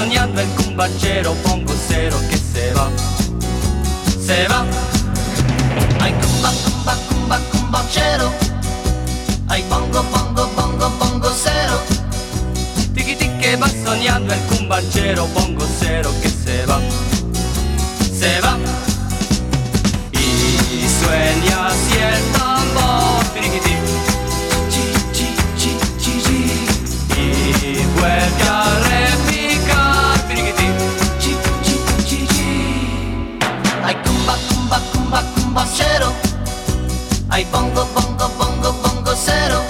soñando el cumbachero pongo cero que se va, se va. Ay, cumba, cumba, cumba, cumbachero. Ay, pongo, pongo, pongo, pongo cero. Tiki que va soñando el cumbachero pongo cero que se va, se va. Y sueña así el tambor, tiriquiti, cero. Ay, bongo, bongo, bongo, bongo, cero.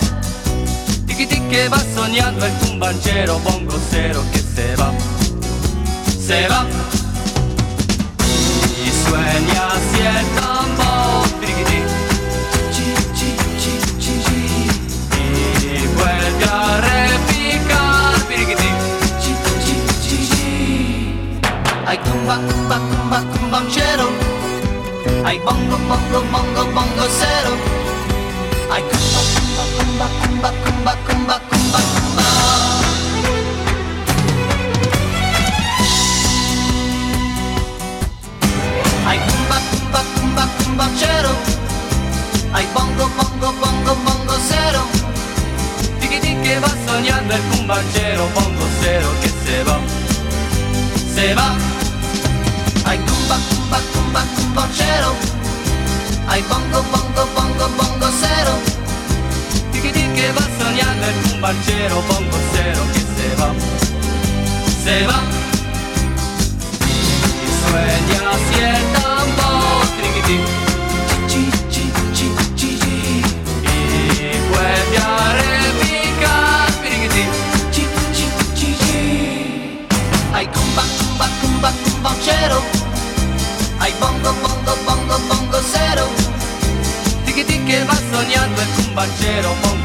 Tiki que va soñando el cumbanchero, bongo cero que se va, se va. Y sueña así el tambor, tiriquiti, chi, chi, chi, chi, chi. Y vuelve a repicar, tiriquiti, chi, chi, chi, chi. Ay, cumba, cumba, cumba, cumbanchero. Ai bongo bongo bongo bongo zero. Ai kumba kumba kumba kumba kumba kumba kumba Ai kumba kumba kumba kumba zero. Ai bongo bongo bongo bongo zero. Digidi che va sognando il cumbancero bongo zero che se va Se va. Ai cumba, cumba, cumba, cumboncero Ai bongo, bongo, bongo, bongo cero Tiki tiki va sognando il cumboncero Bongo cero che se va, se va. Y sueña si el tambor Tiki tiki. Ai Ay, bongo, bongo, bongo, cero. Tiki que va soñando el cumbanchero, bongo